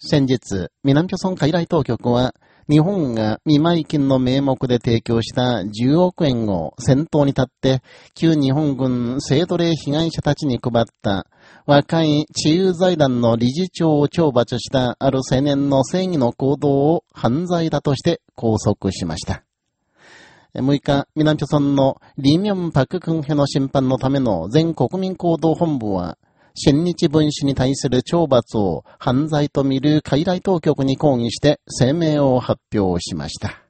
先日、南朝村海来当局は、日本が未埋金の名目で提供した10億円を先頭に立って、旧日本軍性奴隷被害者たちに配った若い治癒財団の理事長を懲罰したある青年の正義の行動を犯罪だとして拘束しました。6日、南朝村のリミョン・パククンヘの審判のための全国民行動本部は、新日分子に対する懲罰を犯罪と見る海外当局に抗議して声明を発表しました。